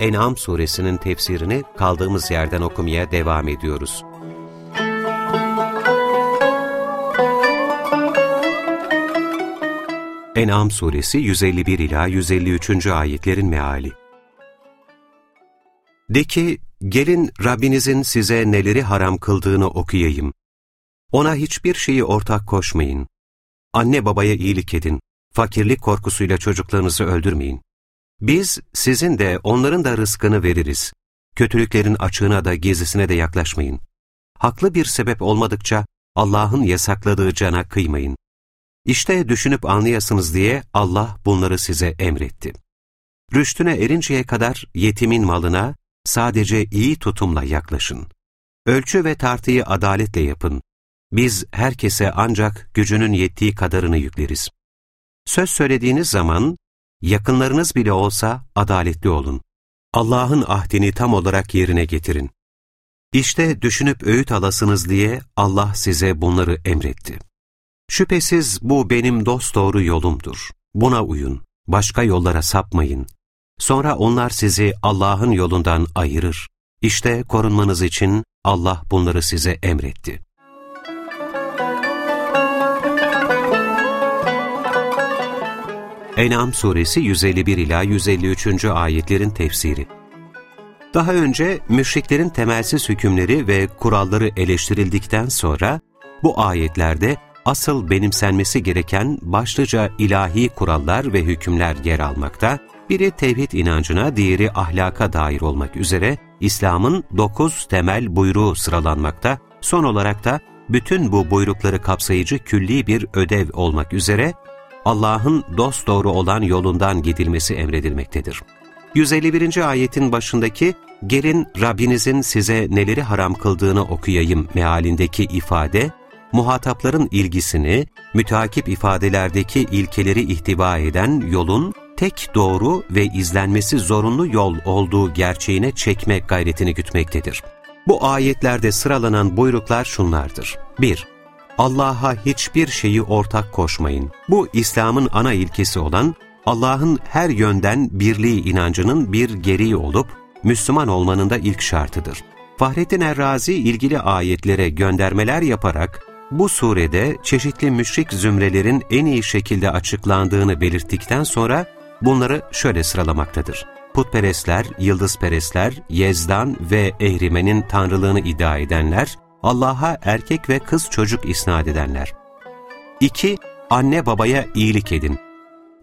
En'am suresinin tefsirini kaldığımız yerden okumaya devam ediyoruz. En'am suresi 151 ila 153. ayetlerin meali. De ki, gelin Rabbinizin size neleri haram kıldığını okuyayım. Ona hiçbir şeyi ortak koşmayın. Anne babaya iyilik edin. Fakirlik korkusuyla çocuklarınızı öldürmeyin. Biz sizin de onların da rızkını veririz. Kötülüklerin açığına da gizlisine de yaklaşmayın. Haklı bir sebep olmadıkça Allah'ın yasakladığı cana kıymayın. İşte düşünüp anlayasınız diye Allah bunları size emretti. Rüştüne erinceye kadar yetimin malına sadece iyi tutumla yaklaşın. Ölçü ve tartıyı adaletle yapın. Biz herkese ancak gücünün yettiği kadarını yükleriz. Söz söylediğiniz zaman, yakınlarınız bile olsa adaletli olun. Allah'ın ahdini tam olarak yerine getirin. İşte düşünüp öğüt alasınız diye Allah size bunları emretti. Şüphesiz bu benim dosdoğru yolumdur. Buna uyun, başka yollara sapmayın. Sonra onlar sizi Allah'ın yolundan ayırır. İşte korunmanız için Allah bunları size emretti. En'am suresi 151 ila 153. ayetlerin tefsiri. Daha önce müşriklerin temelsiz hükümleri ve kuralları eleştirildikten sonra bu ayetlerde asıl benimsenmesi gereken başlıca ilahi kurallar ve hükümler yer almakta, biri tevhid inancına, diğeri ahlaka dair olmak üzere İslam'ın dokuz temel buyruğu sıralanmakta, son olarak da bütün bu buyrukları kapsayıcı külli bir ödev olmak üzere Allah'ın dosdoğru olan yolundan gidilmesi emredilmektedir. 151. ayetin başındaki gelin Rabbinizin size neleri haram kıldığını okuyayım mealindeki ifade, muhatapların ilgisini, müteakip ifadelerdeki ilkeleri ihtiva eden yolun tek doğru ve izlenmesi zorunlu yol olduğu gerçeğine çekmek gayretini gütmektedir. Bu ayetlerde sıralanan buyruklar şunlardır. 1- Allah'a hiçbir şeyi ortak koşmayın. Bu İslam'ın ana ilkesi olan Allah'ın her yönden birliği inancının bir gereği olup Müslüman olmanın da ilk şartıdır. Fahrettin Errazi ilgili ayetlere göndermeler yaparak bu surede çeşitli müşrik zümrelerin en iyi şekilde açıklandığını belirttikten sonra bunları şöyle sıralamaktadır. Putperestler, yıldızperestler, Yezdan ve Ehrimen'in tanrılığını iddia edenler, Allah'a erkek ve kız çocuk isnat edenler. 2. Anne babaya iyilik edin.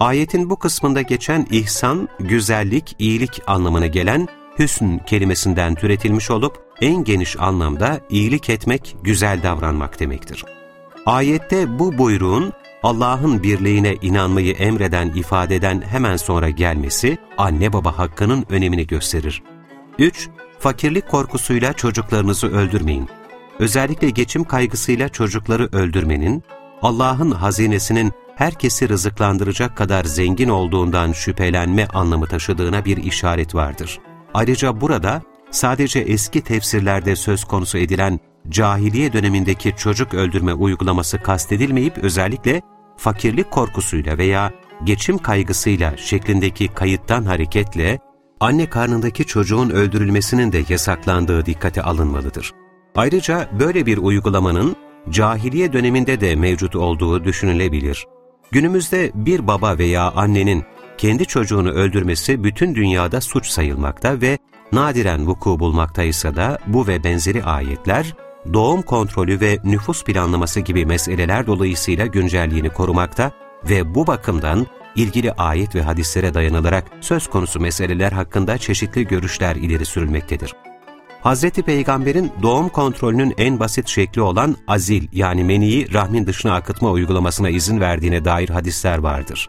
Ayetin bu kısmında geçen ihsan, güzellik, iyilik anlamına gelen hüsn kelimesinden türetilmiş olup en geniş anlamda iyilik etmek, güzel davranmak demektir. Ayette bu buyruğun Allah'ın birliğine inanmayı emreden ifadeden hemen sonra gelmesi anne baba hakkının önemini gösterir. 3. Fakirlik korkusuyla çocuklarınızı öldürmeyin özellikle geçim kaygısıyla çocukları öldürmenin, Allah'ın hazinesinin herkesi rızıklandıracak kadar zengin olduğundan şüphelenme anlamı taşıdığına bir işaret vardır. Ayrıca burada sadece eski tefsirlerde söz konusu edilen cahiliye dönemindeki çocuk öldürme uygulaması kastedilmeyip özellikle fakirlik korkusuyla veya geçim kaygısıyla şeklindeki kayıttan hareketle anne karnındaki çocuğun öldürülmesinin de yasaklandığı dikkate alınmalıdır. Ayrıca böyle bir uygulamanın cahiliye döneminde de mevcut olduğu düşünülebilir. Günümüzde bir baba veya annenin kendi çocuğunu öldürmesi bütün dünyada suç sayılmakta ve nadiren vuku bulmaktaysa da bu ve benzeri ayetler, doğum kontrolü ve nüfus planlaması gibi meseleler dolayısıyla güncelliğini korumakta ve bu bakımdan ilgili ayet ve hadislere dayanılarak söz konusu meseleler hakkında çeşitli görüşler ileri sürülmektedir. Hz. Peygamber'in doğum kontrolünün en basit şekli olan azil yani meniyi rahmin dışına akıtma uygulamasına izin verdiğine dair hadisler vardır.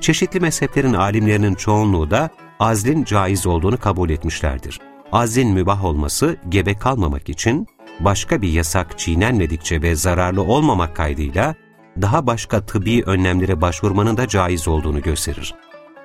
Çeşitli mezheplerin alimlerinin çoğunluğu da azlin caiz olduğunu kabul etmişlerdir. Azlin mübah olması gebe kalmamak için başka bir yasak çiğnenmedikçe ve zararlı olmamak kaydıyla daha başka tıbbi önlemlere başvurmanın da caiz olduğunu gösterir.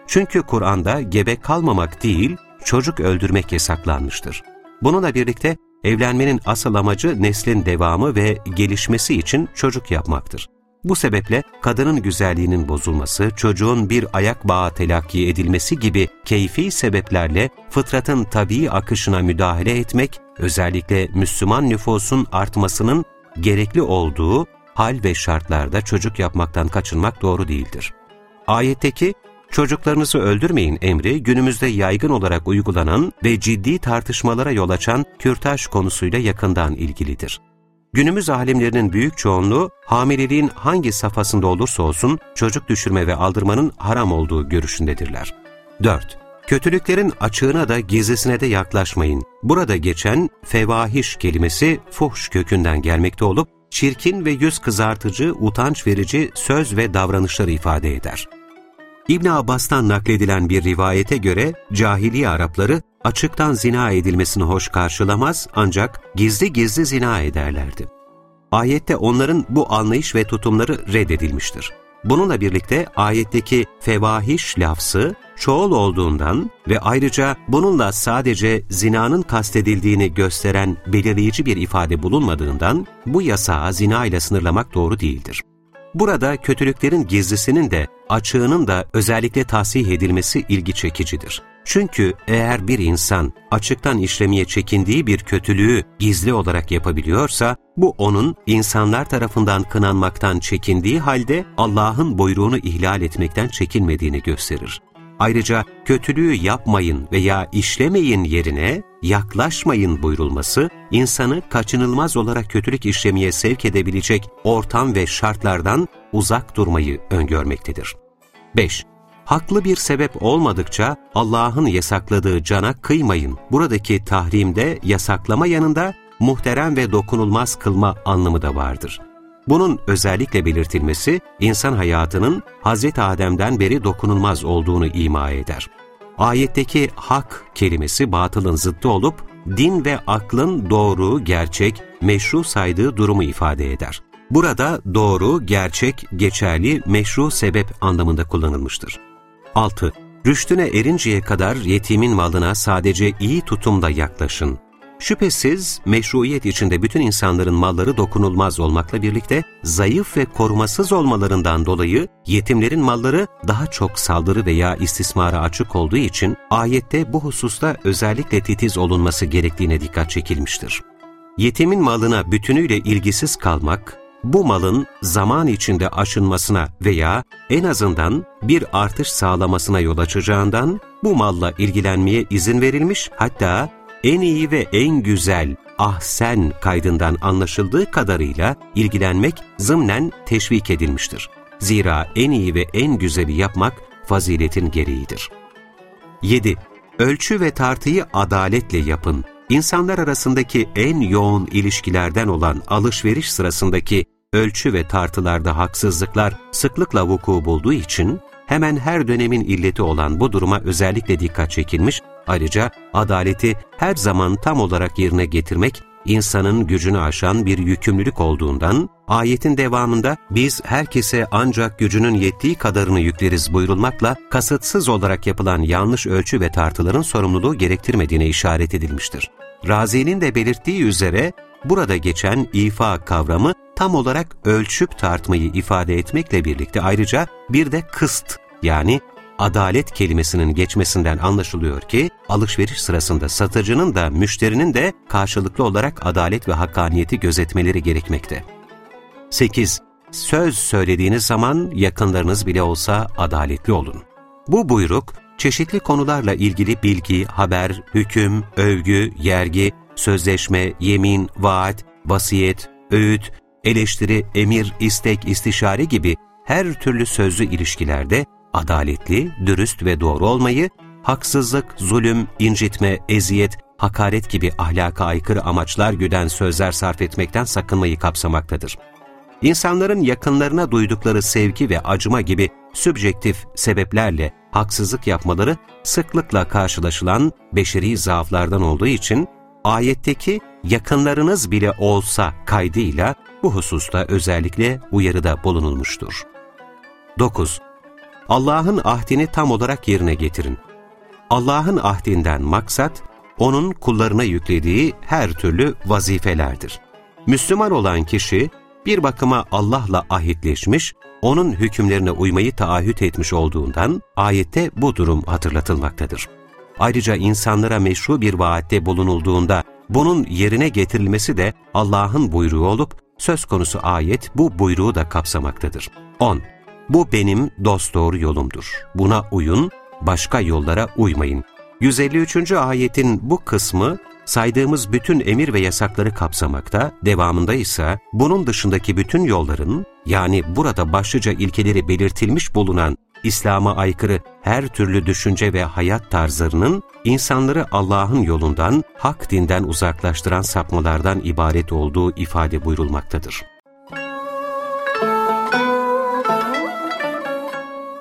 Çünkü Kur'an'da gebe kalmamak değil, çocuk öldürmek yasaklanmıştır. Bununla birlikte evlenmenin asıl amacı neslin devamı ve gelişmesi için çocuk yapmaktır. Bu sebeple kadının güzelliğinin bozulması, çocuğun bir ayak bağı telakki edilmesi gibi keyfi sebeplerle fıtratın tabii akışına müdahale etmek, özellikle Müslüman nüfusun artmasının gerekli olduğu hal ve şartlarda çocuk yapmaktan kaçınmak doğru değildir. Ayetteki çocuklarınızı öldürmeyin emri günümüzde yaygın olarak uygulanan ve ciddi tartışmalara yol açan kürtaj konusuyla yakından ilgilidir. Günümüz alimlerinin büyük çoğunluğu hamileliğin hangi safhasında olursa olsun çocuk düşürme ve aldırmanın haram olduğu görüşündedirler. 4. Kötülüklerin açığına da gizlisine de yaklaşmayın. Burada geçen fevahiş kelimesi fuhş kökünden gelmekte olup çirkin ve yüz kızartıcı, utanç verici söz ve davranışları ifade eder. İbn Abbas'tan nakledilen bir rivayete göre cahiliye Arapları açıktan zina edilmesini hoş karşılamaz ancak gizli gizli zina ederlerdi. Ayette onların bu anlayış ve tutumları reddedilmiştir. Bununla birlikte ayetteki fevahiş lafzı çoğul olduğundan ve ayrıca bununla sadece zinanın kastedildiğini gösteren belirleyici bir ifade bulunmadığından bu yasağı zina ile sınırlamak doğru değildir. Burada kötülüklerin gizlisinin de açığının da özellikle tahsih edilmesi ilgi çekicidir. Çünkü eğer bir insan açıktan işlemeye çekindiği bir kötülüğü gizli olarak yapabiliyorsa, bu onun insanlar tarafından kınanmaktan çekindiği halde Allah'ın buyruğunu ihlal etmekten çekinmediğini gösterir. Ayrıca kötülüğü yapmayın veya işlemeyin yerine yaklaşmayın buyurulması, insanı kaçınılmaz olarak kötülük işlemeye sevk edebilecek ortam ve şartlardan uzak durmayı öngörmektedir. 5. Haklı bir sebep olmadıkça Allah'ın yasakladığı cana kıymayın. Buradaki tahrimde yasaklama yanında muhterem ve dokunulmaz kılma anlamı da vardır. Bunun özellikle belirtilmesi, insan hayatının Hz. Adem'den beri dokunulmaz olduğunu ima eder. Ayetteki hak kelimesi batılın zıttı olup, din ve aklın doğru, gerçek, meşru saydığı durumu ifade eder. Burada doğru, gerçek, geçerli, meşru sebep anlamında kullanılmıştır. 6. Rüştüne erinceye kadar yetimin malına sadece iyi tutumda yaklaşın. Şüphesiz meşruiyet içinde bütün insanların malları dokunulmaz olmakla birlikte zayıf ve korumasız olmalarından dolayı yetimlerin malları daha çok saldırı veya istismara açık olduğu için ayette bu hususta özellikle titiz olunması gerektiğine dikkat çekilmiştir. Yetimin malına bütünüyle ilgisiz kalmak, bu malın zaman içinde aşınmasına veya en azından bir artış sağlamasına yol açacağından bu malla ilgilenmeye izin verilmiş hatta en iyi ve en güzel ahsen kaydından anlaşıldığı kadarıyla ilgilenmek zımnen teşvik edilmiştir. Zira en iyi ve en güzeli yapmak faziletin gereğidir. 7. Ölçü ve tartıyı adaletle yapın. İnsanlar arasındaki en yoğun ilişkilerden olan alışveriş sırasındaki ölçü ve tartılarda haksızlıklar sıklıkla vuku bulduğu için hemen her dönemin illeti olan bu duruma özellikle dikkat çekilmiş, ayrıca adaleti her zaman tam olarak yerine getirmek insanın gücünü aşan bir yükümlülük olduğundan, ayetin devamında biz herkese ancak gücünün yettiği kadarını yükleriz buyurulmakla kasıtsız olarak yapılan yanlış ölçü ve tartıların sorumluluğu gerektirmediğine işaret edilmiştir. Razi'nin de belirttiği üzere burada geçen ifa kavramı tam olarak ölçüp tartmayı ifade etmekle birlikte ayrıca bir de kıst yani adalet kelimesinin geçmesinden anlaşılıyor ki alışveriş sırasında satıcının da müşterinin de karşılıklı olarak adalet ve hakkaniyeti gözetmeleri gerekmekte. 8. Söz söylediğiniz zaman yakınlarınız bile olsa adaletli olun. Bu buyruk çeşitli konularla ilgili bilgi, haber, hüküm, övgü, yergi, sözleşme, yemin, vaat, vasiyet, öğüt, eleştiri, emir, istek, istişare gibi her türlü sözlü ilişkilerde adaletli, dürüst ve doğru olmayı, haksızlık, zulüm, incitme, eziyet, hakaret gibi ahlaka aykırı amaçlar güden sözler sarf etmekten sakınmayı kapsamaktadır. İnsanların yakınlarına duydukları sevgi ve acıma gibi sübjektif sebeplerle haksızlık yapmaları sıklıkla karşılaşılan beşeri zaaflardan olduğu için ayetteki yakınlarınız bile olsa kaydıyla bu hususta özellikle uyarıda bulunulmuştur. 9. Allah'ın ahdini tam olarak yerine getirin. Allah'ın ahdinden maksat, O'nun kullarına yüklediği her türlü vazifelerdir. Müslüman olan kişi, bir bakıma Allah'la ahitleşmiş, O'nun hükümlerine uymayı taahhüt etmiş olduğundan ayette bu durum hatırlatılmaktadır. Ayrıca insanlara meşru bir vaatte bulunulduğunda bunun yerine getirilmesi de Allah'ın buyruğu olup söz konusu ayet bu buyruğu da kapsamaktadır. 10. Bu benim dosdoğru yolumdur. Buna uyun, başka yollara uymayın. 153. ayetin bu kısmı saydığımız bütün emir ve yasakları kapsamakta, devamında ise bunun dışındaki bütün yolların, yani burada başlıca ilkeleri belirtilmiş bulunan İslam'a aykırı her türlü düşünce ve hayat tarzlarının insanları Allah'ın yolundan, hak dinden uzaklaştıran sapmalardan ibaret olduğu ifade buyurulmaktadır.